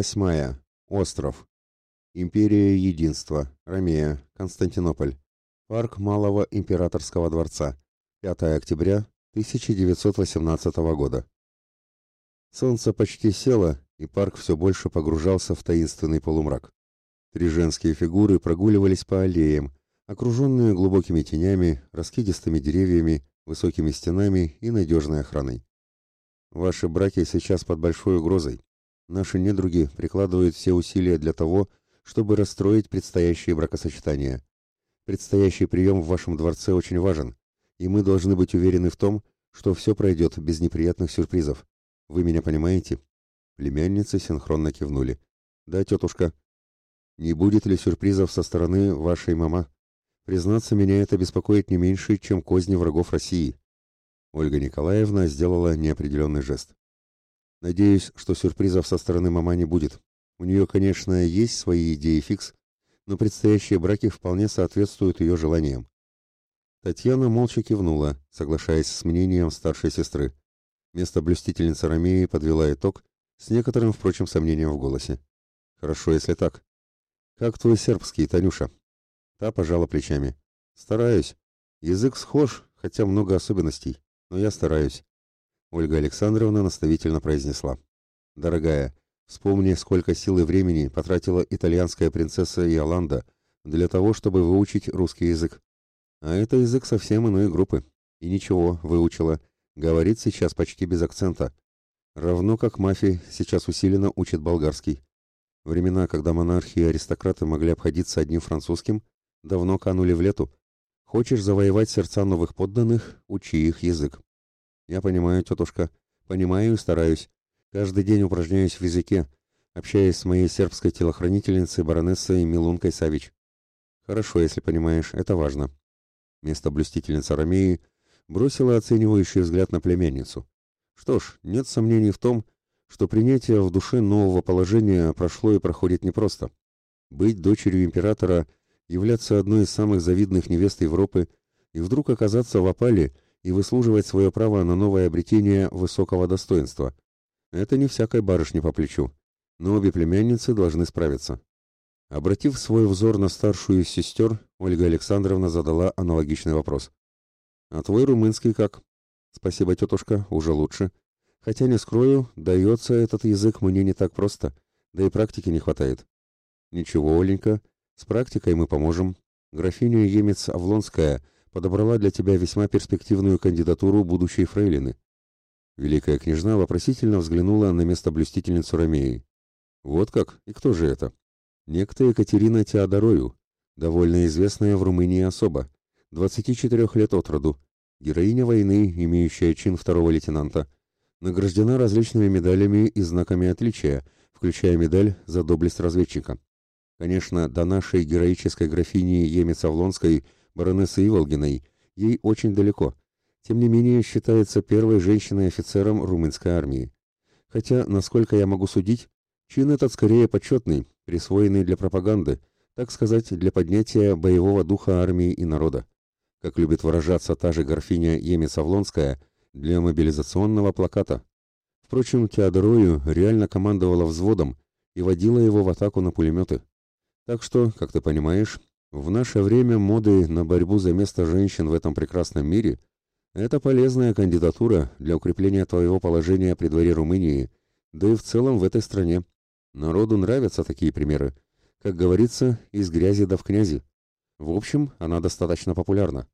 восьмая. Остров. Империя Единства. Ромея. Константинополь. Парк Малого Императорского дворца. 5 октября 1918 года. Солнце почти село, и парк все больше погружался в таинственный полумрак. Три женские фигуры прогуливались по аллеям, окруженные глубокими тенями, раскидистыми деревьями, высокими стенами и надежной охраной. Ваши браки сейчас под большой угрозой. Наши недруги прикладывают все усилия для того, чтобы расстроить предстоящие бракосочетания. Предстоящий прием в вашем дворце очень важен, и мы должны быть уверены в том, что все пройдет без неприятных сюрпризов. Вы меня понимаете?» Племянницы синхронно кивнули. «Да, тетушка. Не будет ли сюрпризов со стороны вашей мамы? Признаться, меня это беспокоит не меньше, чем козни врагов России». Ольга Николаевна сделала неопределенный жест. «Надеюсь, что сюрпризов со стороны мама не будет. У нее, конечно, есть свои идеи фикс, но предстоящие браки вполне соответствуют ее желаниям». Татьяна молча кивнула, соглашаясь с мнением старшей сестры. Место блюстительницы Ромеи подвела итог, с некоторым, впрочем, сомнением в голосе. «Хорошо, если так. Как твой сербский, Танюша?» Та пожала плечами. «Стараюсь. Язык схож, хотя много особенностей, но я стараюсь». Ольга Александровна наставительно произнесла. «Дорогая, вспомни, сколько сил и времени потратила итальянская принцесса Иоланда для того, чтобы выучить русский язык. А это язык совсем иной группы. И ничего, выучила, Говорит сейчас почти без акцента. Равно как мафия сейчас усиленно учит болгарский. Времена, когда монархи и аристократы могли обходиться одним французским, давно канули в лету. Хочешь завоевать сердца новых подданных, учи их язык. Я понимаю, тетушка, понимаю и стараюсь. Каждый день упражняюсь в языке, общаясь с моей сербской телохранительницей баронессой Милункой Савич. Хорошо, если понимаешь, это важно. Место блюстительницы Ромеи бросила оценивающий взгляд на племянницу. Что ж, нет сомнений в том, что принятие в душе нового положения прошло и проходит непросто. Быть дочерью императора, являться одной из самых завидных невест Европы и вдруг оказаться в опале и выслуживать свое право на новое обретение высокого достоинства. Это не всякой барышне по плечу, но обе племянницы должны справиться. Обратив свой взор на старшую из сестер, Ольга Александровна задала аналогичный вопрос. А твой румынский как? Спасибо, тетушка, уже лучше. Хотя не скрою, дается этот язык мне не так просто, да и практики не хватает. Ничего, Оленька, с практикой мы поможем. Графиня Емец Авлонская подобрала для тебя весьма перспективную кандидатуру будущей фрейлины. Великая княжна вопросительно взглянула на место блюстительницу Ромеи. Вот как? И кто же это? Некто Екатерина Теодорою, довольно известная в Румынии особа, 24 лет от роду, героиня войны, имеющая чин второго лейтенанта, награждена различными медалями и знаками отличия, включая медаль за доблесть разведчика. Конечно, до нашей героической графини Емец-Авлонской, баронессы Иволгиной, ей очень далеко. Тем не менее, считается первой женщиной-офицером румынской армии. Хотя, насколько я могу судить, чин этот скорее почетный, присвоенный для пропаганды, так сказать, для поднятия боевого духа армии и народа как любит выражаться та же графиня Емец-Авлонская, для мобилизационного плаката. Впрочем, Теодорою реально командовала взводом и водила его в атаку на пулеметы. Так что, как ты понимаешь, в наше время моды на борьбу за место женщин в этом прекрасном мире – это полезная кандидатура для укрепления твоего положения при дворе Румынии, да и в целом в этой стране. Народу нравятся такие примеры. Как говорится, из грязи да в князи. В общем, она достаточно популярна.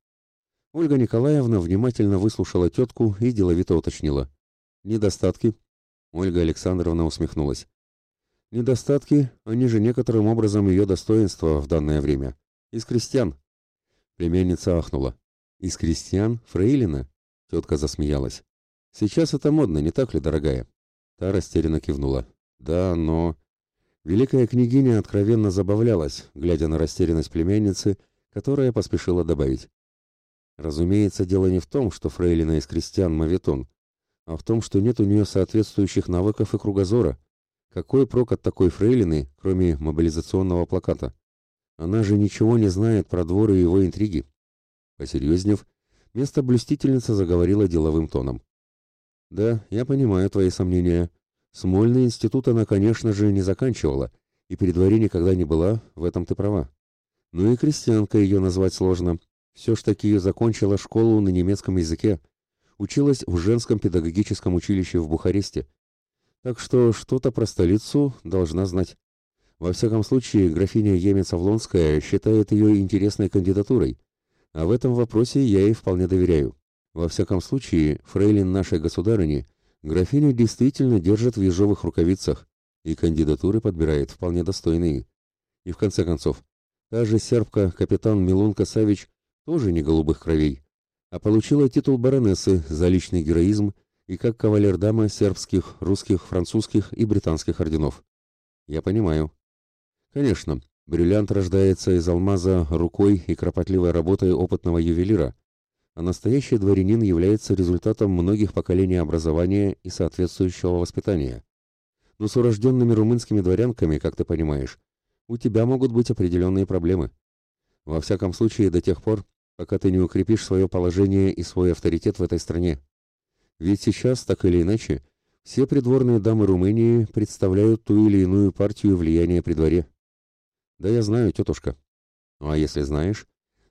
Ольга Николаевна внимательно выслушала тетку и деловито уточнила. «Недостатки?» Ольга Александровна усмехнулась. «Недостатки, они же некоторым образом ее достоинства в данное время. Из крестьян». Племянница ахнула. «Из крестьян? Фрейлина?» Тетка засмеялась. «Сейчас это модно, не так ли, дорогая?» Та растерянно кивнула. «Да, но...» Великая княгиня откровенно забавлялась, глядя на растерянность племянницы, которая поспешила добавить. Разумеется, дело не в том, что фрейлина из крестьян мавитон, а в том, что нет у нее соответствующих навыков и кругозора. Какой прок от такой фрейлины, кроме мобилизационного плаката? Она же ничего не знает про двор и его интриги. Посерьезнев, место блюстительница заговорила деловым тоном. «Да, я понимаю твои сомнения. Смольный институт она, конечно же, не заканчивала, и при дворе никогда не была, в этом ты права. Ну и крестьянка ее назвать сложно. Все ж таки закончила школу на немецком языке, училась в женском педагогическом училище в Бухаресте. Так что что-то про столицу должна знать. Во всяком случае, графиня Емец-Авлонская считает ее интересной кандидатурой, а в этом вопросе я ей вполне доверяю. Во всяком случае, фрейлин нашей государыни графиня действительно держит в ежовых рукавицах, и кандидатуры подбирает вполне достойные. И в конце концов, та же сербка капитан Милунка Савич тоже не голубых кровей, а получила титул баронессы за личный героизм и как кавалер-дама сербских, русских, французских и британских орденов. Я понимаю. Конечно, бриллиант рождается из алмаза рукой и кропотливой работой опытного ювелира, а настоящий дворянин является результатом многих поколений образования и соответствующего воспитания. Но с урожденными румынскими дворянками, как ты понимаешь, у тебя могут быть определенные проблемы. Во всяком случае, до тех пор, пока ты не укрепишь свое положение и свой авторитет в этой стране. Ведь сейчас, так или иначе, все придворные дамы Румынии представляют ту или иную партию влияния при дворе. Да я знаю, тетушка. Ну, а если знаешь,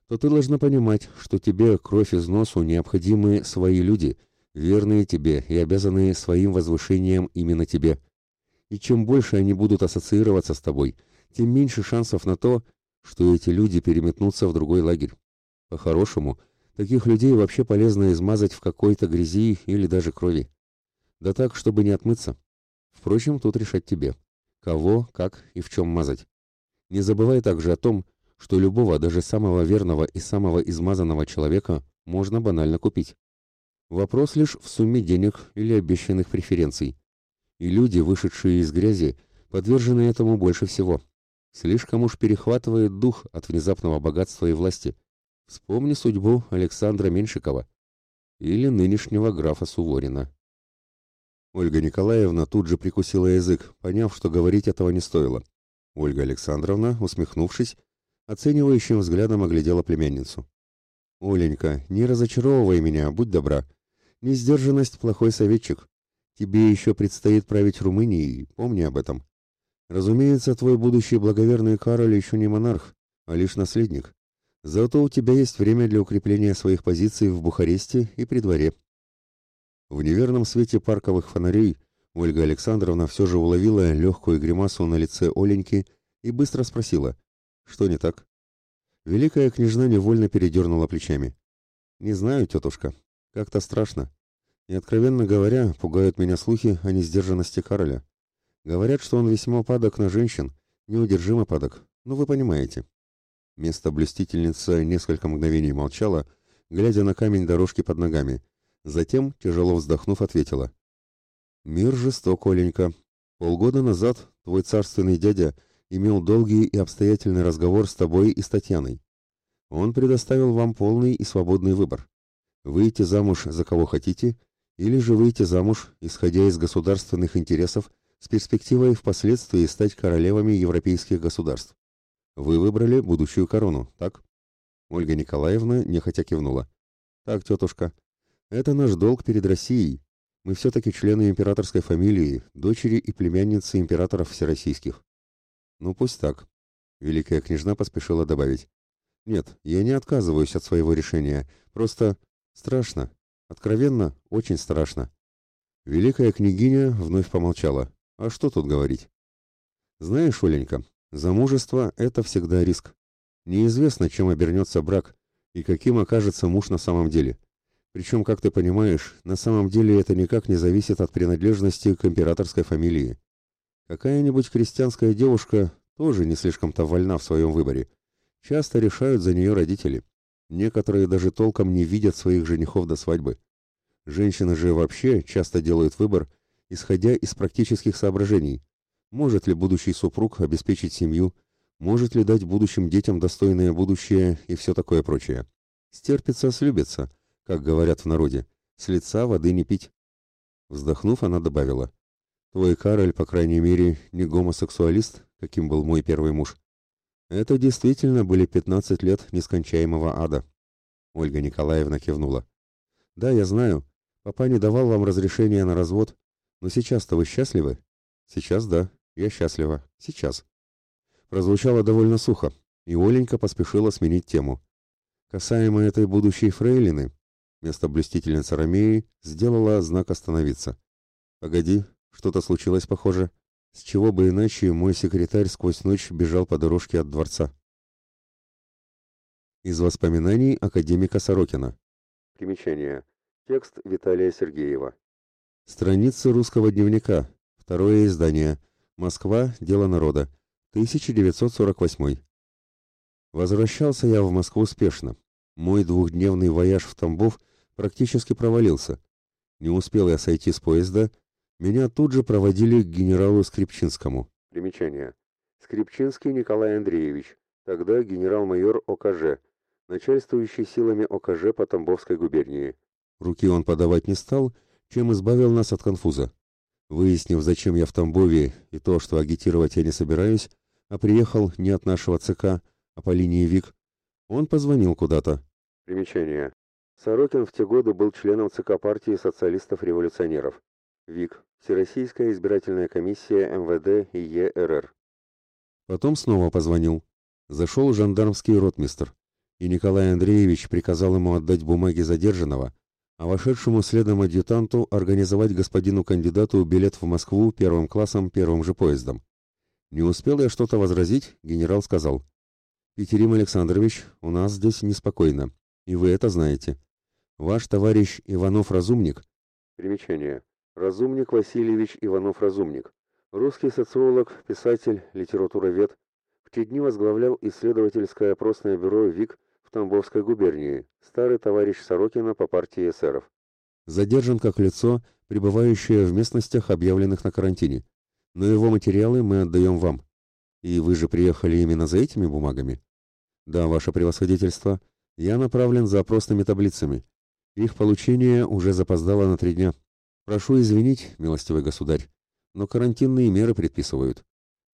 то ты должна понимать, что тебе кровь из носу необходимы свои люди, верные тебе и обязанные своим возвышением именно тебе. И чем больше они будут ассоциироваться с тобой, тем меньше шансов на то, что эти люди переметнутся в другой лагерь. По-хорошему, таких людей вообще полезно измазать в какой-то грязи или даже крови. Да так, чтобы не отмыться. Впрочем, тут решать тебе. Кого, как и в чем мазать. Не забывай также о том, что любого, даже самого верного и самого измазанного человека можно банально купить. Вопрос лишь в сумме денег или обещанных преференций. И люди, вышедшие из грязи, подвержены этому больше всего. Слишком уж перехватывает дух от внезапного богатства и власти – Вспомни судьбу Александра Меньшикова или нынешнего графа Суворина. Ольга Николаевна тут же прикусила язык, поняв, что говорить этого не стоило. Ольга Александровна, усмехнувшись, оценивающим взглядом оглядела племянницу. «Оленька, не разочаровывай меня, будь добра. Несдержанность – плохой советчик. Тебе еще предстоит править Румынией, помни об этом. Разумеется, твой будущий благоверный Кароль еще не монарх, а лишь наследник. Зато у тебя есть время для укрепления своих позиций в Бухаресте и при дворе. В неверном свете парковых фонарей Ольга Александровна все же уловила легкую гримасу на лице Оленьки и быстро спросила, что не так. Великая княжна невольно передернула плечами. «Не знаю, тетушка. Как-то страшно. И, откровенно говоря, пугают меня слухи о несдержанности Кароля. Говорят, что он весьма падок на женщин, неудержимо падок. Ну, вы понимаете». Место блюстительница несколько мгновений молчала, глядя на камень дорожки под ногами. Затем, тяжело вздохнув, ответила. «Мир жесток, Оленька. Полгода назад твой царственный дядя имел долгий и обстоятельный разговор с тобой и с Татьяной. Он предоставил вам полный и свободный выбор. Выйти замуж за кого хотите, или же выйти замуж, исходя из государственных интересов, с перспективой впоследствии стать королевами европейских государств. Вы выбрали будущую корону, так? Ольга Николаевна нехотя кивнула. Так, тетушка, это наш долг перед Россией. Мы все-таки члены императорской фамилии, дочери и племянницы императоров всероссийских. Ну пусть так. Великая княжна поспешила добавить. Нет, я не отказываюсь от своего решения. Просто страшно. Откровенно, очень страшно. Великая княгиня вновь помолчала. А что тут говорить? Знаешь, Оленька, Замужество – это всегда риск. Неизвестно, чем обернется брак и каким окажется муж на самом деле. Причем, как ты понимаешь, на самом деле это никак не зависит от принадлежности к императорской фамилии. Какая-нибудь крестьянская девушка тоже не слишком-то вольна в своем выборе. Часто решают за нее родители. Некоторые даже толком не видят своих женихов до свадьбы. Женщины же вообще часто делают выбор, исходя из практических соображений, может ли будущий супруг обеспечить семью? Может ли дать будущим детям достойное будущее и все такое прочее? Стерпится, слюбится, как говорят в народе. С лица воды не пить. Вздохнув, она добавила. Твой Кароль, по крайней мере, не гомосексуалист, каким был мой первый муж. Это действительно были 15 лет нескончаемого ада. Ольга Николаевна кивнула. Да, я знаю. Папа не давал вам разрешения на развод, Но сейчас-то вы счастливы? Сейчас да, я счастлива. Сейчас. Прозвучало довольно сухо, и Оленька поспешила сменить тему. Касаемо этой будущей фрейлины, место блюстительницы Ромеи сделала знак остановиться. «Погоди, что-то случилось, похоже. С чего бы иначе мой секретарь сквозь ночь бежал по дорожке от дворца?» Из воспоминаний академика Сорокина. Примечание. Текст Виталия Сергеева. Страницы русского дневника. Второе издание. Москва. Дело народа. 1948. Возвращался я в Москву спешно. Мой двухдневный вояж в Тамбов практически провалился. Не успел я сойти с поезда, меня тут же проводили к генералу Скрипчинскому. Примечание. Скрипчинский Николай Андреевич, тогда генерал-майор ОКЖ, начальствующий силами ОКЖ по Тамбовской губернии. Руки он подавать не стал, чем избавил нас от конфуза. Выяснив, зачем я в Тамбове и то, что агитировать я не собираюсь, а приехал не от нашего ЦК, а по линии ВИК, он позвонил куда-то. Примечание. Сорокин в те годы был членом ЦК партии социалистов-революционеров. ВИК. Всероссийская избирательная комиссия МВД и ЕРР. Потом снова позвонил. Зашел жандармский ротмистр, и Николай Андреевич приказал ему отдать бумаги задержанного, а вошедшему следом адъютанту организовать господину кандидату билет в Москву первым классом первым же поездом. Не успел я что-то возразить, генерал сказал – Петерим Александрович, у нас здесь неспокойно, и вы это знаете. Ваш товарищ Иванов-Разумник... Примечание. Разумник Васильевич Иванов-Разумник. Русский социолог, писатель, литературовед. В те дни возглавлял исследовательское опросное бюро ВИК в Тамбовской губернии, старый товарищ Сорокина по партии эсеров. Задержан как лицо, пребывающее в местностях, объявленных на карантине. Но его материалы мы отдаем вам. И вы же приехали именно за этими бумагами? Да, ваше превосходительство, я направлен за опросными таблицами. Их получение уже запоздало на три дня. Прошу извинить, милостивый государь, но карантинные меры предписывают.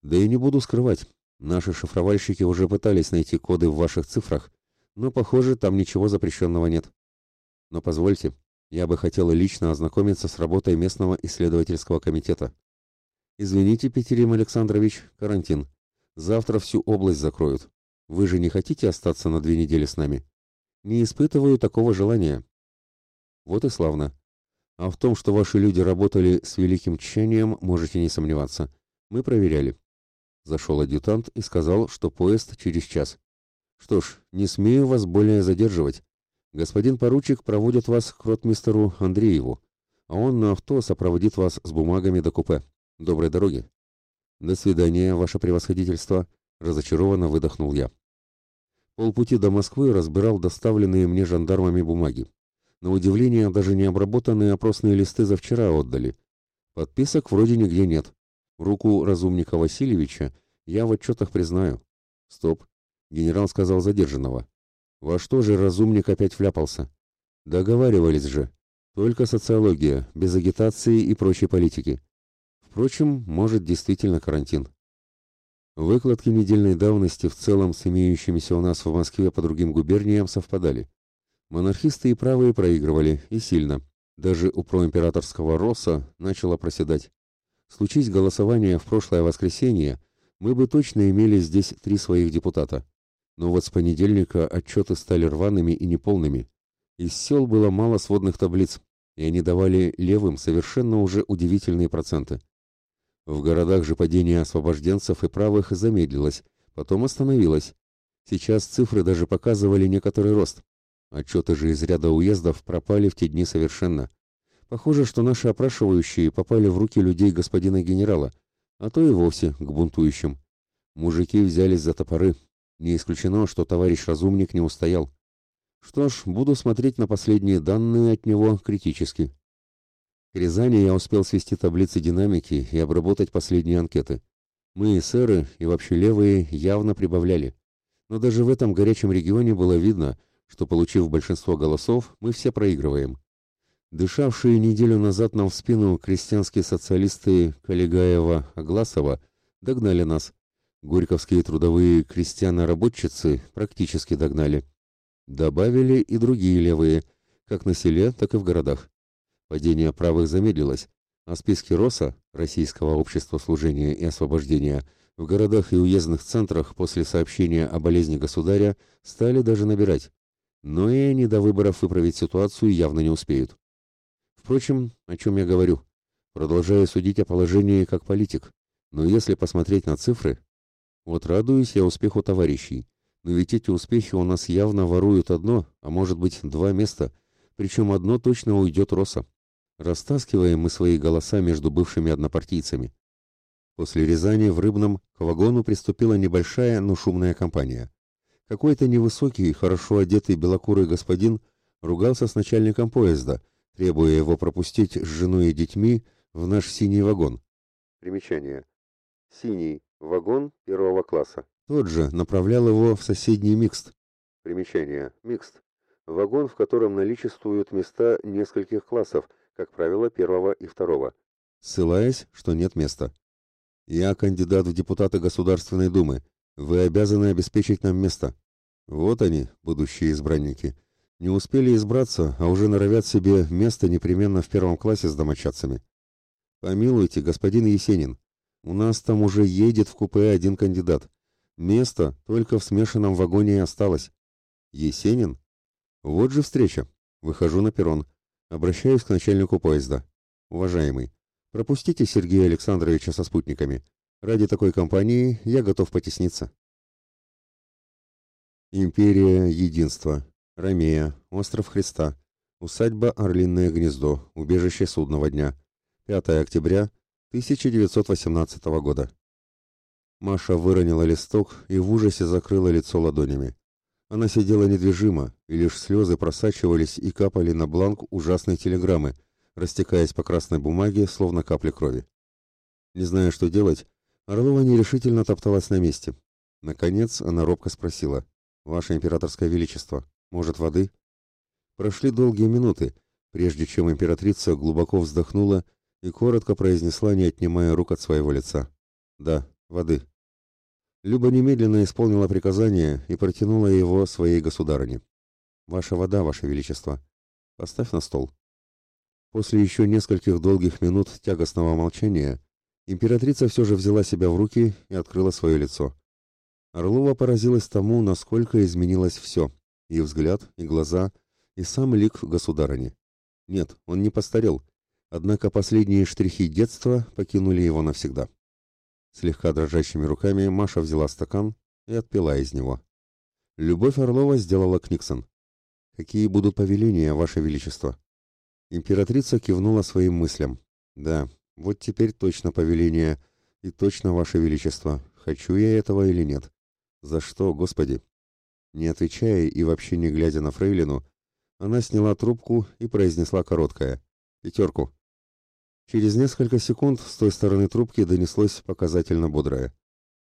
Да и не буду скрывать, наши шифровальщики уже пытались найти коды в ваших цифрах, но, похоже, там ничего запрещенного нет. Но позвольте, я бы хотела лично ознакомиться с работой местного исследовательского комитета. Извините, Петерим Александрович, карантин. Завтра всю область закроют. Вы же не хотите остаться на две недели с нами? Не испытываю такого желания. Вот и славно. А в том, что ваши люди работали с великим тщанием, можете не сомневаться. Мы проверяли. Зашел адъютант и сказал, что поезд через час. Что ж, не смею вас более задерживать. Господин поручик проводит вас к ротмистеру Андрееву, а он на авто сопроводит вас с бумагами до купе. Доброй дороги. До свидания, ваше превосходительство, разочарованно выдохнул я. Полпути до Москвы разбирал доставленные мне жандармами бумаги. На удивление, даже не обработанные опросные листы за вчера отдали. Подписок вроде нигде нет. Руку разумника Васильевича я в отчетах признаю. Стоп. Генерал сказал задержанного. Во что же разумник опять вляпался? Договаривались же. Только социология, без агитации и прочей политики. Впрочем, может действительно карантин. Выкладки недельной давности в целом с имеющимися у нас в Москве по другим губерниям совпадали. Монархисты и правые проигрывали, и сильно. Даже у проимператорского Росса начало проседать. Случись голосование в прошлое воскресенье, мы бы точно имели здесь три своих депутата. Но вот с понедельника отчеты стали рваными и неполными. Из сел было мало сводных таблиц, и они давали левым совершенно уже удивительные проценты. В городах же падение освобожденцев и правых замедлилось, потом остановилось. Сейчас цифры даже показывали некоторый рост. Отчеты же из ряда уездов пропали в те дни совершенно. Похоже, что наши опрашивающие попали в руки людей господина генерала, а то и вовсе к бунтующим. Мужики взялись за топоры. Не исключено, что товарищ разумник не устоял. Что ж, буду смотреть на последние данные от него критически. К Рязани я успел свести таблицы динамики и обработать последние анкеты. Мы, сэры и вообще левые, явно прибавляли. Но даже в этом горячем регионе было видно, что, получив большинство голосов, мы все проигрываем. Дышавшие неделю назад нам в спину крестьянские социалисты Калигаева-Агласова догнали нас. Горьковские трудовые крестьяно-работчицы практически догнали. Добавили и другие левые, как на селе, так и в городах. Падение правых замедлилось, А списки РОСа, Российского общества служения и освобождения, в городах и уездных центрах после сообщения о болезни государя стали даже набирать. Но и они до выборов выправить ситуацию явно не успеют. Впрочем, о чем я говорю? Продолжаю судить о положении как политик. Но если посмотреть на цифры, вот радуюсь я успеху товарищей. Но ведь эти успехи у нас явно воруют одно, а может быть два места, причем одно точно уйдет Роса. Растаскиваем мы свои голоса между бывшими однопартийцами. После Рязани в Рыбном к вагону приступила небольшая, но шумная компания. Какой-то невысокий, хорошо одетый белокурый господин ругался с начальником поезда, требуя его пропустить с женой и детьми в наш синий вагон. Примечание. Синий вагон первого класса. Тот же направлял его в соседний микст. Примечание. Микст. Вагон, в котором наличествуют места нескольких классов, как правило, первого и второго. Ссылаясь, что нет места. Я кандидат в депутаты Государственной Думы. Вы обязаны обеспечить нам место. Вот они, будущие избранники. Не успели избраться, а уже норовят себе место непременно в первом классе с домочадцами. Помилуйте, господин Есенин. У нас там уже едет в купе один кандидат. Место только в смешанном вагоне и осталось. Есенин? Вот же встреча. Выхожу на перрон. Обращаюсь к начальнику поезда. Уважаемый, Пропустите Сергея Александровича со спутниками. Ради такой компании я готов потесниться. Империя Единства. Ромея. Остров Христа. Усадьба Орлиное гнездо. Убежище судного дня. 5 октября 1918 года. Маша выронила листок и в ужасе закрыла лицо ладонями. Она сидела недвижимо, и лишь слезы просачивались и капали на бланк ужасной телеграммы, растекаясь по красной бумаге, словно капли крови. Не зная, что делать, Орлова нерешительно топталась на месте. Наконец она робко спросила, «Ваше императорское величество, может, воды?» Прошли долгие минуты, прежде чем императрица глубоко вздохнула и коротко произнесла, не отнимая рук от своего лица, «Да, воды». Люба немедленно исполнила приказание и протянула его своей государыне. «Ваша вода, ваше величество. Поставь на стол». После еще нескольких долгих минут тягостного молчания императрица все же взяла себя в руки и открыла свое лицо. Орлова поразилась тому, насколько изменилось все – и взгляд, и глаза, и сам лик государыни. Нет, он не постарел, однако последние штрихи детства покинули его навсегда. Слегка дрожащими руками Маша взяла стакан и отпила из него. Любовь Орлова сделала Книксон. «Какие будут повеления, Ваше Величество?» Императрица кивнула своим мыслям. «Да, вот теперь точно повеление, и точно, Ваше Величество, хочу я этого или нет. За что, Господи?» Не отвечая и вообще не глядя на Фрейлину, она сняла трубку и произнесла короткое «Пятерку». Через несколько секунд с той стороны трубки донеслось показательно бодрое.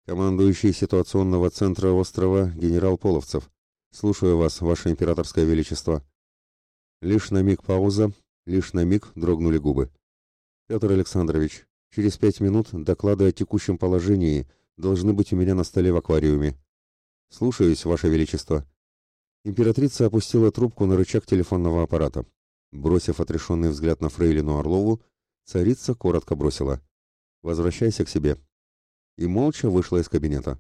«Командующий ситуационного центра острова генерал Половцев. Слушаю вас, Ваше Императорское Величество». Лишь на миг пауза, Лишь на миг дрогнули губы. «Петр Александрович, через пять минут доклады о текущем положении должны быть у меня на столе в аквариуме. Слушаюсь, Ваше Величество». Императрица опустила трубку на рычаг телефонного аппарата. Бросив отрешенный взгляд на фрейлину Орлову, царица коротко бросила. «Возвращайся к себе». И молча вышла из кабинета.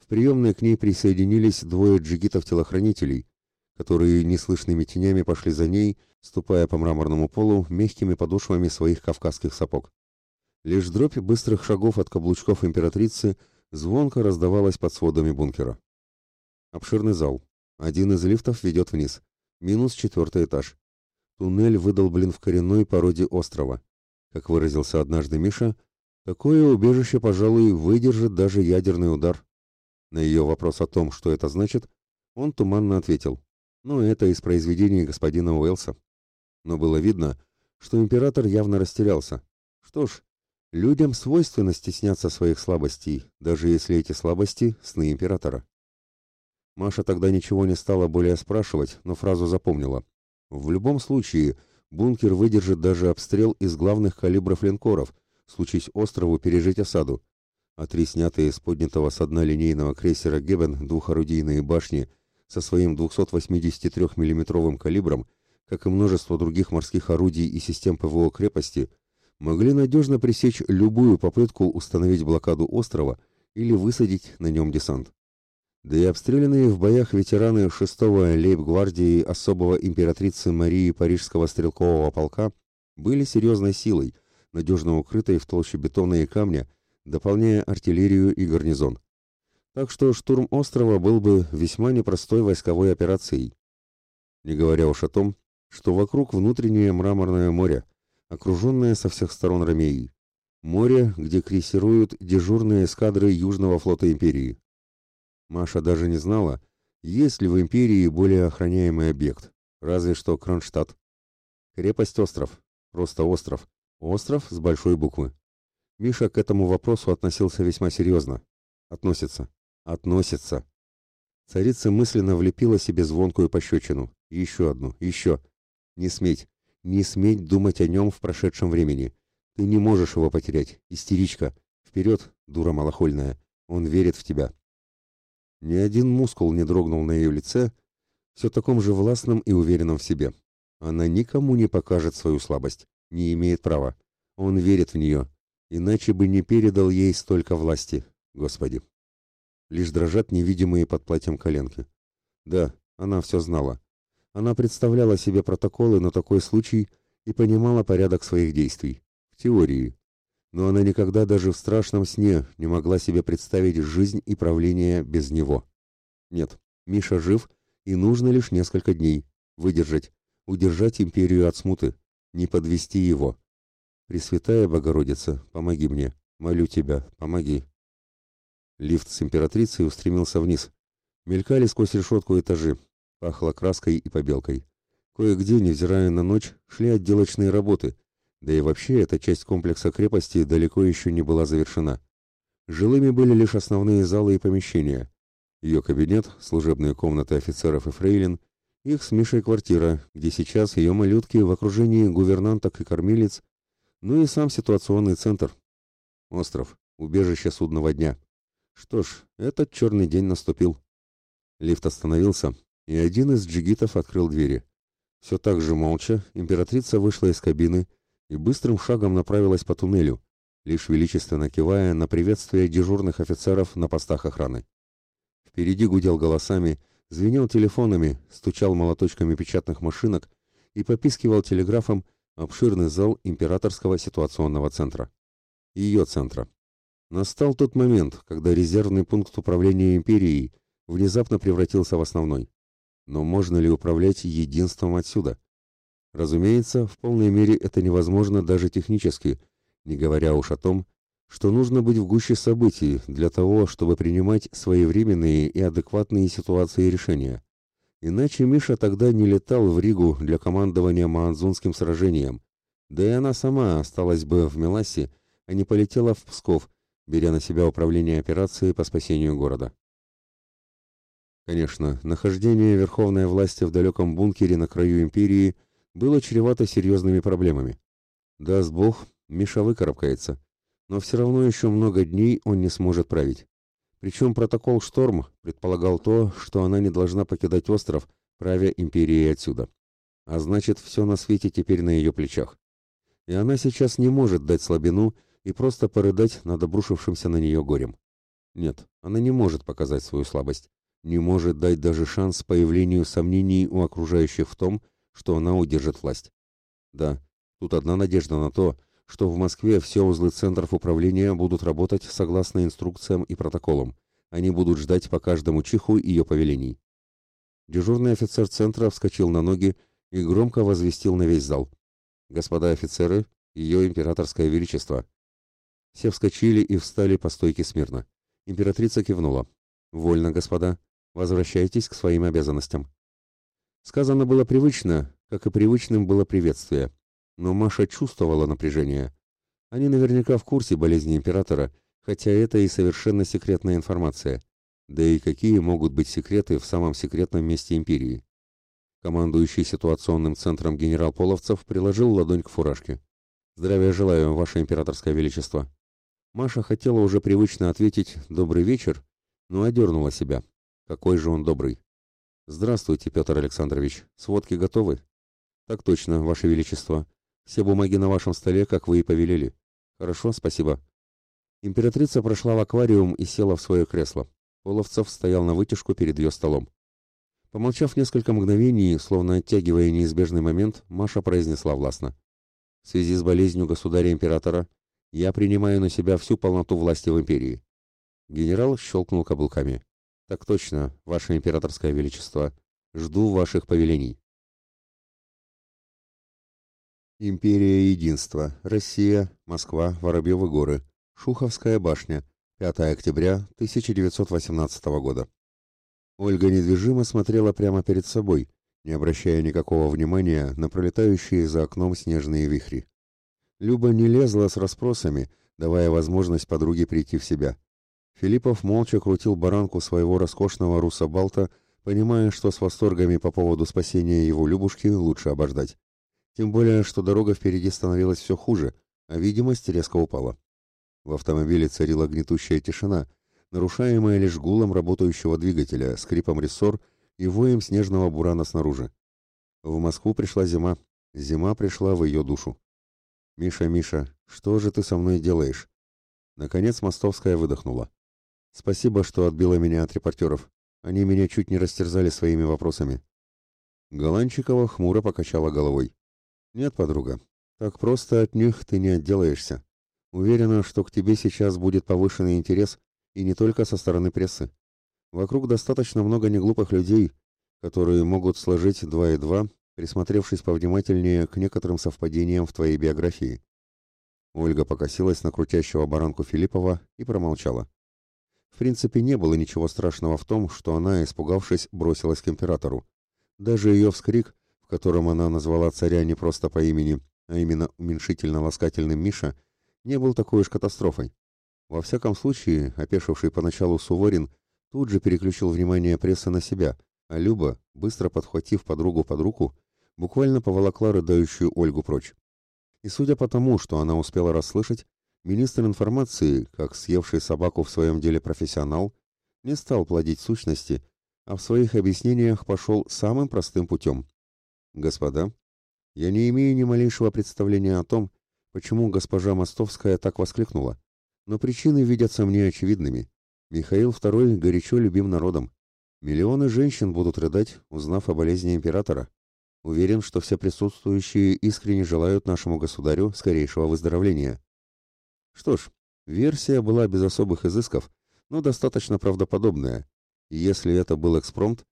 В приемной к ней присоединились двое джигитов-телохранителей, которые неслышными тенями пошли за ней, ступая по мраморному полу мягкими подошвами своих кавказских сапог. Лишь дробь быстрых шагов от каблучков императрицы звонко раздавалась под сводами бункера. Обширный зал. Один из лифтов ведет вниз. Минус четвертый этаж. Туннель выдолблен в коренной породе острова. Как выразился однажды Миша, такое убежище, пожалуй, выдержит даже ядерный удар. На ее вопрос о том, что это значит, он туманно ответил. Ну, это из произведений господина Уэллса но было видно, что император явно растерялся. Что ж, людям свойственно стесняться своих слабостей, даже если эти слабости – сны императора. Маша тогда ничего не стала более спрашивать, но фразу запомнила. В любом случае, бункер выдержит даже обстрел из главных калибров линкоров, случись острову пережить осаду, а три снятые с поднятого со дна линейного крейсера «Гебен» двухорудийные башни со своим 283 миллиметровым калибром – как и множество других морских орудий и систем ПВО крепости, могли надежно пресечь любую попытку установить блокаду острова или высадить на нем десант. Да и обстрелянные в боях ветераны 6-го лейб-гвардии особого императрицы Марии Парижского стрелкового полка были серьезной силой, надежно укрытой в толще бетона и камня, дополняя артиллерию и гарнизон. Так что штурм острова был бы весьма непростой войсковой операцией. Не говоря уж о том, что вокруг внутреннее мраморное море, окруженное со всех сторон Ромеей. Море, где крейсируют дежурные эскадры Южного флота Империи. Маша даже не знала, есть ли в Империи более охраняемый объект, разве что Кронштадт. Крепость Остров, просто остров, остров с большой буквы. Миша к этому вопросу относился весьма серьезно. Относится. Относится. Царица мысленно влепила себе звонкую пощечину. Еще одну, еще. Не сметь, не сметь думать о нем в прошедшем времени. Ты не можешь его потерять, истеричка. Вперед, дура малохольная. Он верит в тебя. Ни один мускул не дрогнул на ее лице, все таком же властном и уверенном в себе. Она никому не покажет свою слабость, не имеет права. Он верит в нее, иначе бы не передал ей столько власти, Господи. Лишь дрожат невидимые под платьем коленки. Да, она все знала. Она представляла себе протоколы на такой случай и понимала порядок своих действий. В теории. Но она никогда даже в страшном сне не могла себе представить жизнь и правление без него. Нет, Миша жив, и нужно лишь несколько дней. Выдержать. Удержать империю от смуты. Не подвести его. Пресвятая Богородица, помоги мне. Молю тебя, помоги. Лифт с императрицей устремился вниз. Мелькали сквозь решетку этажи, Пахло краской и побелкой. Кое-где, невзирая на ночь, шли отделочные работы, да и вообще эта часть комплекса крепости далеко еще не была завершена. Жилыми были лишь основные залы и помещения. Ее кабинет, служебные комнаты офицеров и фрейлин, их с Мишей квартира, где сейчас ее малютки в окружении гувернанток и кормилиц, ну и сам ситуационный центр. Остров, убежище судного дня. Что ж, этот черный день наступил. Лифт остановился, и один из джигитов открыл двери. Все так же молча императрица вышла из кабины и быстрым шагом направилась по туннелю, лишь величественно кивая на приветствие дежурных офицеров на постах охраны. Впереди гудел голосами, звенел телефонами, стучал молоточками печатных машинок и попискивал телеграфом обширный зал императорского ситуационного центра. Ее центра. Настал тот момент, когда резервный пункт управления империей внезапно превратился в основной. Но можно ли управлять единством отсюда? Разумеется, в полной мере это невозможно даже технически, не говоря уж о том, что нужно быть в гуще событий для того, чтобы принимать своевременные и адекватные ситуации решения. Иначе Миша тогда не летал в Ригу для командования Моонзундским сражением, да и она сама осталась бы в Меласе, а не полетела в Псков, беря на себя управление операцией по спасению города. Конечно, нахождение верховной власти в далеком бункере на краю империи было чревато серьезными проблемами. Даст Бог, Миша выкарабкается, но все равно еще много дней он не сможет править. Причем протокол «Шторм» предполагал то, что она не должна покидать остров, правя империей отсюда. А значит, все на свете теперь на ее плечах. И она сейчас не может дать слабину и просто порыдать над обрушившимся на нее горем. Нет, она не может показать свою слабость не может дать даже шанс появлению сомнений у окружающих в том, что она удержит власть. Да, тут одна надежда на то, что в Москве все узлы центров управления будут работать согласно инструкциям и протоколам. Они будут ждать по каждому чиху ее повелений. Дежурный офицер центра вскочил на ноги и громко возвестил на весь зал. «Господа офицеры, ее императорское величество!» Все вскочили и встали по стойке смирно. Императрица кивнула. «Вольно, господа. Возвращайтесь к своим обязанностям. Сказано было привычно, как и привычным было приветствие. Но Маша чувствовала напряжение. Они наверняка в курсе болезни императора, хотя это и совершенно секретная информация. Да и какие могут быть секреты в самом секретном месте империи? Командующий ситуационным центром генерал Половцев приложил ладонь к фуражке. «Здравия желаю, Ваше Императорское Величество». Маша хотела уже привычно ответить «добрый вечер», но одернула себя. Какой же он добрый. Здравствуйте, Петр Александрович. Сводки готовы? Так точно, Ваше Величество. Все бумаги на вашем столе, как вы и повелели. Хорошо, спасибо. Императрица прошла в аквариум и села в свое кресло. Половцев стоял на вытяжку перед ее столом. Помолчав несколько мгновений, словно оттягивая неизбежный момент, Маша произнесла властно. «В связи с болезнью государя-императора я принимаю на себя всю полноту власти в империи». Генерал щелкнул каблуками. «Так точно, ваше императорское величество. Жду ваших повелений». Империя Единства. Россия. Москва. Воробьевы горы. Шуховская башня. 5 октября 1918 года. Ольга недвижимо смотрела прямо перед собой, не обращая никакого внимания на пролетающие за окном снежные вихри. Люба не лезла с расспросами, давая возможность подруге прийти в себя. Филиппов молча крутил баранку своего роскошного русобалта, понимая, что с восторгами по поводу спасения его Любушки лучше обождать. Тем более, что дорога впереди становилась все хуже, а видимость резко упала. В автомобиле царила гнетущая тишина, нарушаемая лишь гулом работающего двигателя, скрипом рессор и воем снежного бурана снаружи. В Москву пришла зима, зима пришла в ее душу. «Миша, Миша, что же ты со мной делаешь?» Наконец Мостовская выдохнула. «Спасибо, что отбила меня от репортеров. Они меня чуть не растерзали своими вопросами». Голанчикова хмуро покачала головой. «Нет, подруга, так просто от них ты не отделаешься. Уверена, что к тебе сейчас будет повышенный интерес, и не только со стороны прессы. Вокруг достаточно много неглупых людей, которые могут сложить два и два, присмотревшись повнимательнее к некоторым совпадениям в твоей биографии. Ольга покосилась на крутящего баранку Филиппова и промолчала. В принципе, не было ничего страшного в том, что она, испугавшись, бросилась к императору. Даже ее вскрик, в котором она назвала царя не просто по имени, а именно уменьшительно-ласкательным Миша, не был такой уж катастрофой. Во всяком случае, опешивший поначалу Суворин тут же переключил внимание прессы на себя, а Люба, быстро подхватив подругу под руку, буквально поволокла рыдающую Ольгу прочь. И судя по тому, что она успела расслышать, министр информации, как съевший собаку в своем деле профессионал, не стал плодить сущности, а в своих объяснениях пошел самым простым путем. «Господа, я не имею ни малейшего представления о том, почему госпожа Мостовская так воскликнула, но причины видятся мне очевидными. Михаил II горячо любим народом. Миллионы женщин будут рыдать, узнав о болезни императора. Уверен, что все присутствующие искренне желают нашему государю скорейшего выздоровления. Что ж, версия была без особых изысков, но достаточно правдоподобная. И если это был экспромт,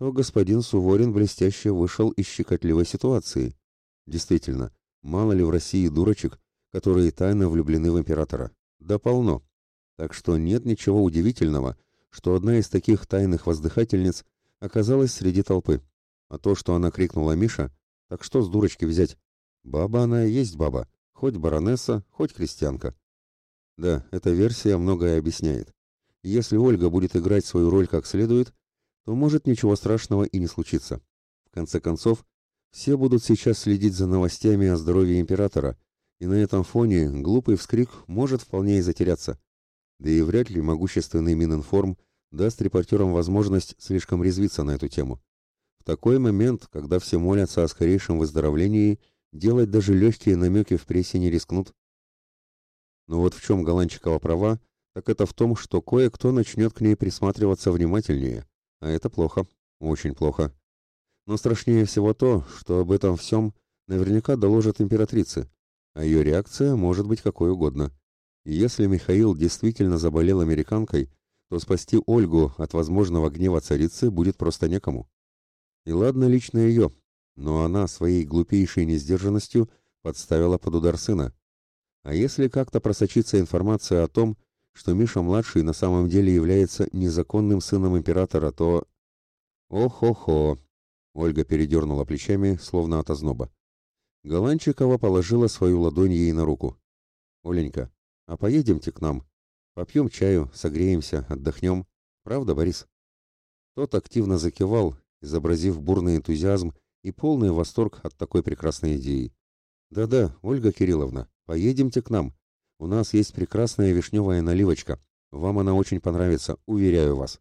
то господин Суворин блестяще вышел из щекотливой ситуации. Действительно, мало ли в России дурочек, которые тайно влюблены в императора. Да полно. Так что нет ничего удивительного, что одна из таких тайных воздыхательниц оказалась среди толпы. А то, что она крикнула Миша, так что с дурочки взять? Баба она есть баба, хоть баронесса, хоть крестьянка. Да, эта версия многое объясняет. Если Ольга будет играть свою роль как следует, то может ничего страшного и не случиться. В конце концов, все будут сейчас следить за новостями о здоровье императора, и на этом фоне глупый вскрик может вполне и затеряться. Да и вряд ли могущественный Мининформ даст репортерам возможность слишком резвиться на эту тему. В такой момент, когда все молятся о скорейшем выздоровлении, делать даже легкие намеки в прессе не рискнут. Но вот в чем Голанчикова права, так это в том, что кое-кто начнет к ней присматриваться внимательнее, а это плохо, очень плохо. Но страшнее всего то, что об этом всем наверняка доложат императрице, а ее реакция может быть какой угодно. И если Михаил действительно заболел американкой, то спасти Ольгу от возможного гнева царицы будет просто некому. И ладно лично ее, но она своей глупейшей несдержанностью подставила под удар сына. А если как-то просочится информация о том, что Миша-младший на самом деле является незаконным сыном императора, то... Ох-охо! Ольга передернула плечами, словно от озноба. Голанчикова положила свою ладонь ей на руку. «Оленька, а поедемте к нам. Попьем чаю, согреемся, отдохнем. Правда, Борис?» Тот активно закивал, изобразив бурный энтузиазм и полный восторг от такой прекрасной идеи. «Да-да, Ольга Кирилловна, поедемте к нам. У нас есть прекрасная вишневая наливочка. Вам она очень понравится, уверяю вас».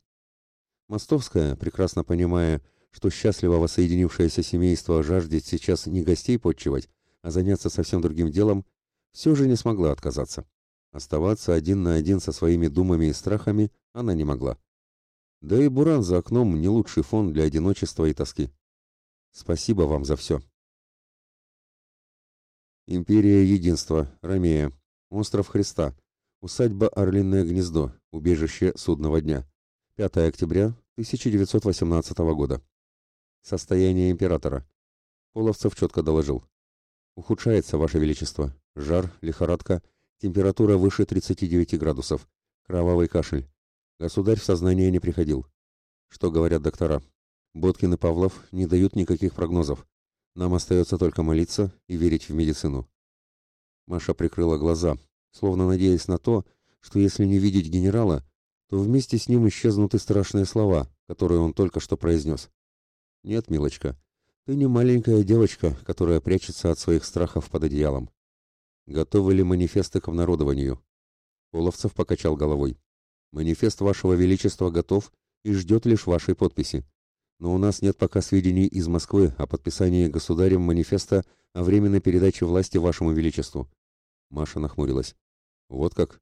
Мостовская, прекрасно понимая, что счастливо воссоединившееся семейство жаждет сейчас не гостей подчивать, а заняться совсем другим делом, все же не смогла отказаться. Оставаться один на один со своими думами и страхами она не могла. Да и буран за окном не лучший фон для одиночества и тоски. Спасибо вам за все. Империя Единства, Ромея, Остров Христа, усадьба Орлиное гнездо, убежище Судного дня. 5 октября 1918 года. Состояние императора. Половцев четко доложил. Ухудшается, Ваше Величество. Жар, лихорадка, температура выше 39 градусов, кровавый кашель. Государь в сознание не приходил. Что говорят доктора? Боткин и Павлов не дают никаких прогнозов. Нам остается только молиться и верить в медицину. Маша прикрыла глаза, словно надеясь на то, что если не видеть генерала, то вместе с ним исчезнут и страшные слова, которые он только что произнес. Нет, милочка, ты не маленькая девочка, которая прячется от своих страхов под одеялом. Готовы ли манифесты к обнародованию? Половцев покачал головой. Манифест вашего величества готов и ждет лишь вашей подписи. Но у нас нет пока сведений из Москвы о подписании государем манифеста о временной передаче власти вашему величеству. Маша нахмурилась. Вот как?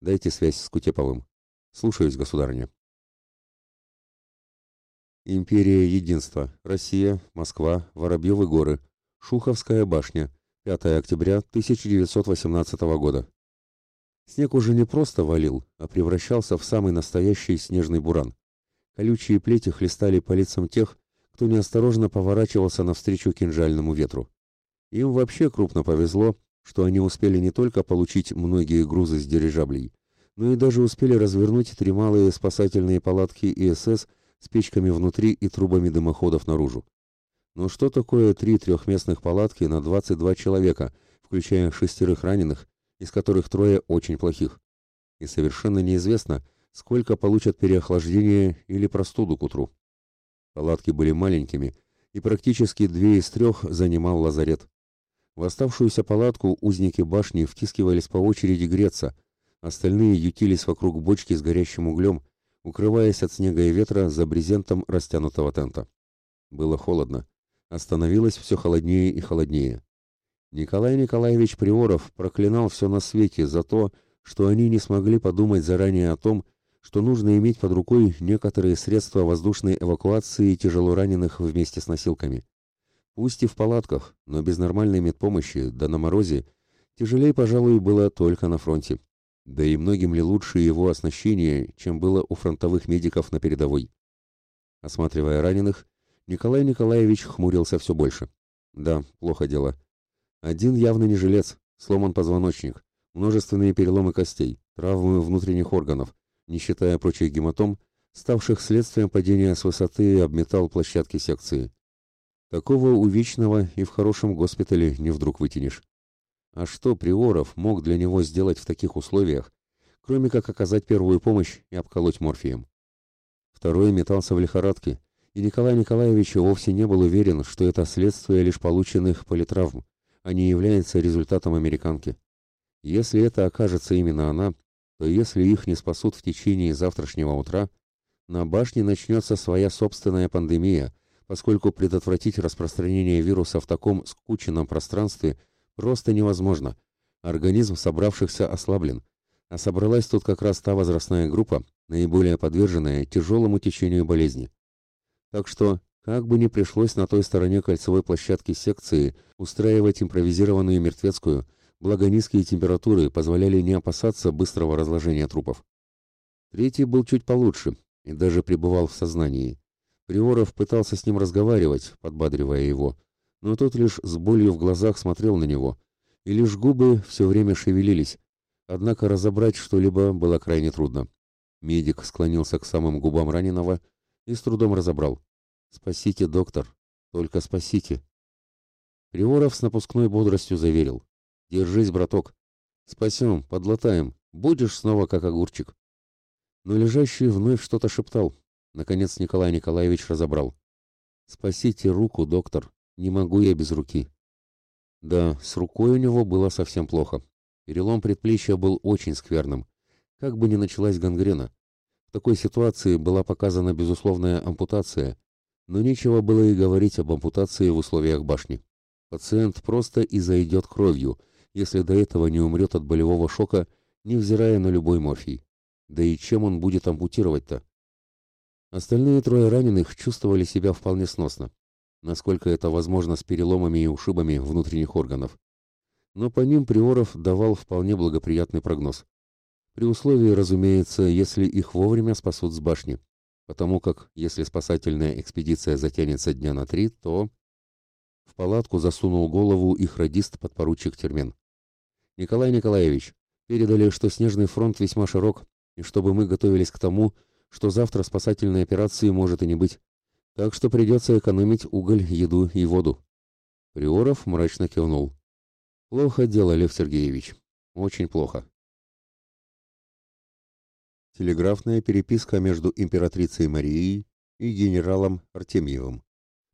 Дайте связь с Кутеповым. Слушаюсь, государыня. Империя Единства. Россия, Москва, Воробьевы горы. Шуховская башня. 5 октября 1918 года. Снег уже не просто валил, а превращался в самый настоящий снежный буран. Колючие плети хлестали по лицам тех, кто неосторожно поворачивался навстречу кинжальному ветру. Им вообще крупно повезло, что они успели не только получить многие грузы с дирижаблей, но и даже успели развернуть три малые спасательные палатки ИСС с печками внутри и трубами дымоходов наружу. Но что такое три трехместных палатки на 22 человека, включая шестерых раненых, из которых трое очень плохих? И совершенно неизвестно, сколько получат переохлаждение или простуду к утру. Палатки были маленькими, и практически две из трех занимал лазарет. В оставшуюся палатку узники башни втискивались по очереди греться, остальные ютились вокруг бочки с горящим углем, укрываясь от снега и ветра за брезентом растянутого тента. Было холодно, Остановилось все холоднее и холоднее. Николай Николаевич Приоров проклинал все на свете за то, что они не смогли подумать заранее о том, что нужно иметь под рукой некоторые средства воздушной эвакуации тяжелораненых вместе с носилками. Пусть и в палатках, но без нормальной медпомощи, да на морозе, тяжелее, пожалуй, было только на фронте. Да и многим ли лучше его оснащение, чем было у фронтовых медиков на передовой. Осматривая раненых, Николай Николаевич хмурился все больше. Да, плохо дело. Один явно не жилец, сломан позвоночник, множественные переломы костей, травмы внутренних органов, не считая прочих гематом, ставших следствием падения с высоты об металл площадки секции. Такого увечного и в хорошем госпитале не вдруг вытянешь. А что Приоров мог для него сделать в таких условиях, кроме как оказать первую помощь и обколоть морфием? Второй метался в лихорадке, и Николай Николаевич вовсе не был уверен, что это следствие лишь полученных политравм, а не является результатом американки. Если это окажется именно она, то если их не спасут в течение завтрашнего утра, на башне начнется своя собственная пандемия, поскольку предотвратить распространение вируса в таком скученном пространстве просто невозможно. Организм собравшихся ослаблен, а собралась тут как раз та возрастная группа, наиболее подверженная тяжелому течению болезни. Так что, как бы ни пришлось на той стороне кольцевой площадки секции устраивать импровизированную мертвецкую, благо низкие температуры позволяли не опасаться быстрого разложения трупов. Третий был чуть получше и даже пребывал в сознании. Приоров пытался с ним разговаривать, подбадривая его, но тот лишь с болью в глазах смотрел на него, и лишь губы все время шевелились, однако разобрать что-либо было крайне трудно. Медик склонился к самым губам раненого и с трудом разобрал. «Спасите, доктор, только спасите!» Приоров с напускной бодростью заверил. «Держись, браток. Спасем, подлатаем. Будешь снова как огурчик». Но лежащий вновь что-то шептал. Наконец Николай Николаевич разобрал. «Спасите руку, доктор. Не могу я без руки». Да, с рукой у него было совсем плохо. Перелом предплечья был очень скверным. Как бы ни началась гангрена. Такой ситуации была показана безусловная ампутация, но нечего было и говорить об ампутации в условиях башни. пациент просто изойдет кровью, если до этого не умрет от болевого шока, невзирая на любой морфий. Да и чем он будет ампутировать-то? Остальные трое раненых чувствовали себя вполне сносно, насколько это возможно с переломами и ушибами внутренних органов. Но по ним Приоров давал вполне благоприятный прогноз. При условии, разумеется, если их вовремя спасут с башни. Потому как, если спасательная экспедиция затянется дня на три, то... В палатку засунул голову их радист подпоручик Термен. «Николай Николаевич, передали, что Снежный фронт весьма широк, и чтобы мы готовились к тому, что завтра спасательной операции может и не быть. Так что придется экономить уголь, еду и воду». Приоров мрачно кивнул. «Плохо дело, Лев Сергеевич. Очень плохо». Телеграфная переписка между императрицей Марией и генералом Артемьевым.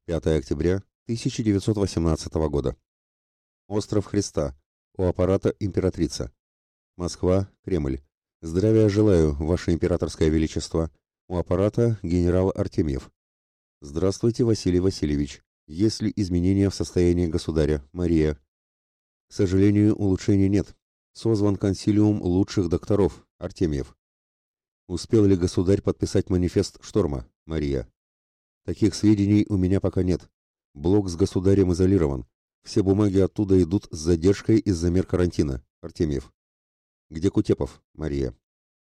5 октября 1918 года. Остров Христа. У аппарата императрица. Москва, Кремль. Здравия желаю, Ваше Императорское Величество. У аппарата генерал Артемьев. Здравствуйте, Василий Васильевич. Есть ли изменения в состоянии государя? Мария. К сожалению, улучшений нет. Созван консилиум лучших докторов. Артемьев. Успел ли государь подписать манифест шторма? Мария. Таких сведений у меня пока нет. Блок с государем изолирован. Все бумаги оттуда идут с задержкой из-за мер карантина. Артемьев. Где Кутепов? Мария.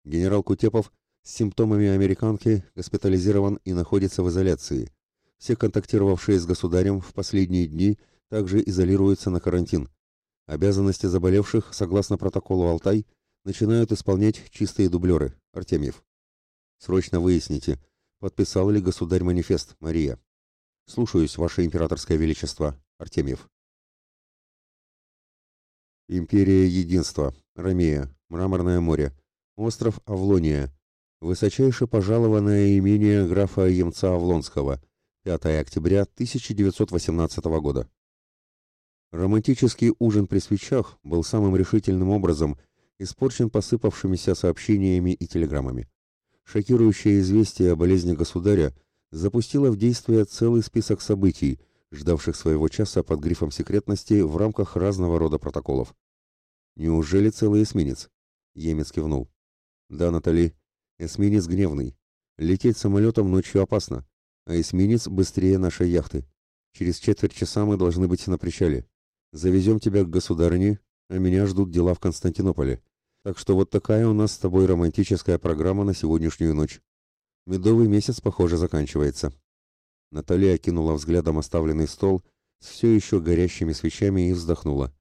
Генерал Кутепов с симптомами американки госпитализирован и находится в изоляции. Все контактировавшие с государем в последние дни также изолируются на карантин. Обязанности заболевших, согласно протоколу «Алтай», начинают исполнять чистые дублеры. Артемьев. Срочно выясните, подписал ли государь манифест, Мария. Слушаюсь, Ваше Императорское Величество. Артемьев. Империя Единства. Ромея. Мраморное море. Остров Авлония. Высочайше пожалованное имение графа Емца Авлонского. 5 октября 1918 года. Романтический ужин при свечах был самым решительным образом испорчен посыпавшимися сообщениями и телеграммами. Шокирующее известие о болезни государя запустило в действие целый список событий, ждавших своего часа под грифом секретности в рамках разного рода протоколов. «Неужели целый эсминец?» Емец кивнул. «Да, Натали, эсминец гневный. Лететь самолетом ночью опасно, а эсминец быстрее нашей яхты. Через четверть часа мы должны быть на причале. Завезем тебя к государыне, а меня ждут дела в Константинополе. Так что вот такая у нас с тобой романтическая программа на сегодняшнюю ночь. Медовый месяц, похоже, заканчивается. Наталья окинула взглядом оставленный стол с все еще горящими свечами и вздохнула.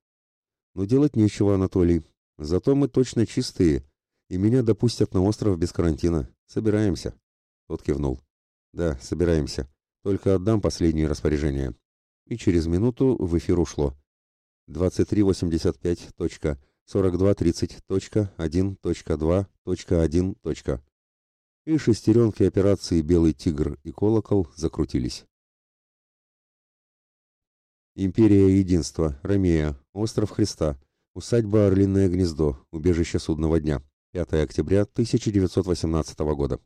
Ну, делать нечего, Анатолий. Зато мы точно чистые, и меня допустят на остров без карантина. Собираемся. Тот кивнул. Да, собираемся. Только отдам последние распоряжения. И через минуту в эфир ушло. 2385. 4230.1.2.1. И шестеренки операции «Белый тигр» и «Колокол» закрутились. Империя Единства, Ромея, Остров Христа, усадьба Орлиное гнездо, убежище судного дня, 5 октября 1918 года.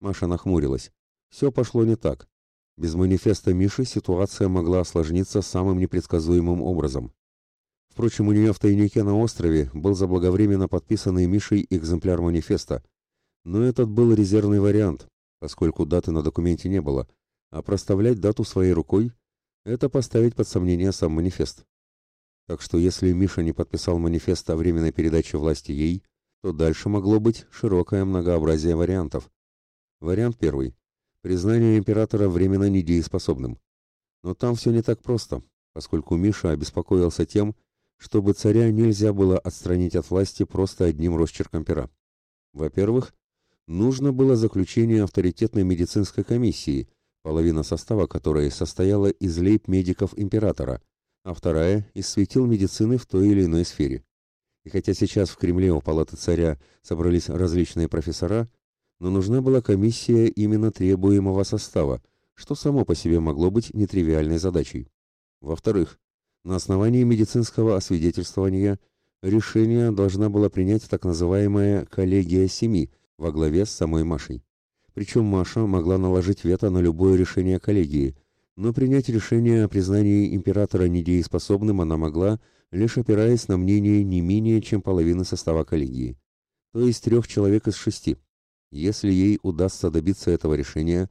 Маша нахмурилась. Все пошло не так. Без манифеста Миши ситуация могла осложниться самым непредсказуемым образом. Впрочем, у нее в тайнике на острове был заблаговременно подписанный Мишей экземпляр манифеста, но этот был резервный вариант, поскольку даты на документе не было, а проставлять дату своей рукой – это поставить под сомнение сам манифест. Так что если Миша не подписал манифест о временной передаче власти ей, то дальше могло быть широкое многообразие вариантов. Вариант первый – признание императора временно недееспособным. Но там все не так просто, поскольку Миша обеспокоился тем, чтобы царя нельзя было отстранить от власти просто одним росчерком пера. Во-первых, нужно было заключение авторитетной медицинской комиссии, половина состава которой состояла из лейб-медиков императора, а вторая – из светил медицины в той или иной сфере. И хотя сейчас в Кремле у палаты царя собрались различные профессора, но нужна была комиссия именно требуемого состава, что само по себе могло быть нетривиальной задачей. Во-вторых, на основании медицинского освидетельствования решение должна была принять так называемая «коллегия семи» во главе с самой Машей. Причем Маша могла наложить вето на любое решение коллегии, но принять решение о признании императора недееспособным она могла, лишь опираясь на мнение не менее чем половины состава коллегии, то есть трех человек из шести. Если ей удастся добиться этого решения,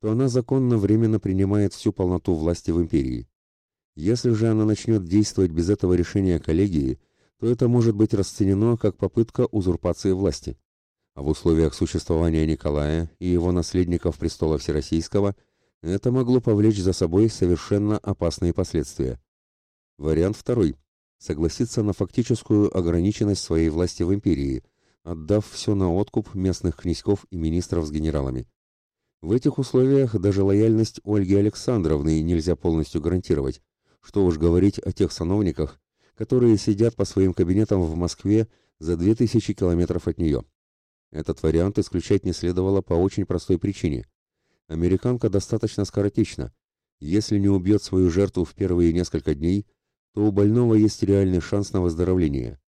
то она законно временно принимает всю полноту власти в империи. Если же она начнет действовать без этого решения коллегии, то это может быть расценено как попытка узурпации власти. А в условиях существования Николая и его наследников престола Всероссийского – это могло повлечь за собой совершенно опасные последствия. Вариант второй – согласиться на фактическую ограниченность своей власти в империи, отдав все на откуп местных князьков и министров с генералами. В этих условиях даже лояльность Ольги Александровны нельзя полностью гарантировать, что уж говорить о тех сановниках, которые сидят по своим кабинетам в Москве за 2000 километров от нее. Этот вариант исключать не следовало по очень простой причине – Американка достаточно скоротечна. Если не убьет свою жертву в первые несколько дней, то у больного есть реальный шанс на выздоровление.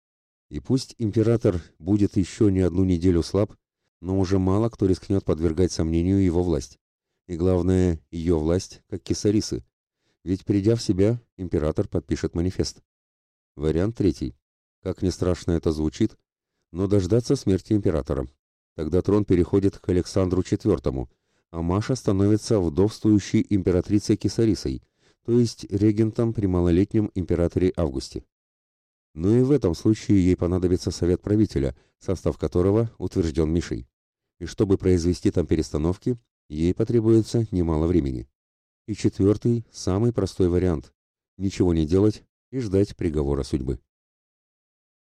И пусть император будет еще не одну неделю слаб, но уже мало кто рискнет подвергать сомнению его власть. И главное, ее власть, как кесарисы. Ведь придя в себя, император подпишет манифест. Вариант третий. Как ни страшно это звучит, но дождаться смерти императора. Тогда трон переходит к Александру IV, а Маша становится вдовствующей императрицей Кесарисой, то есть регентом при малолетнем императоре Августе. Но и в этом случае ей понадобится совет правителя, состав которого утвержден Мишей. И чтобы произвести там перестановки, ей потребуется немало времени. И четвертый, самый простой вариант – ничего не делать и ждать приговора судьбы.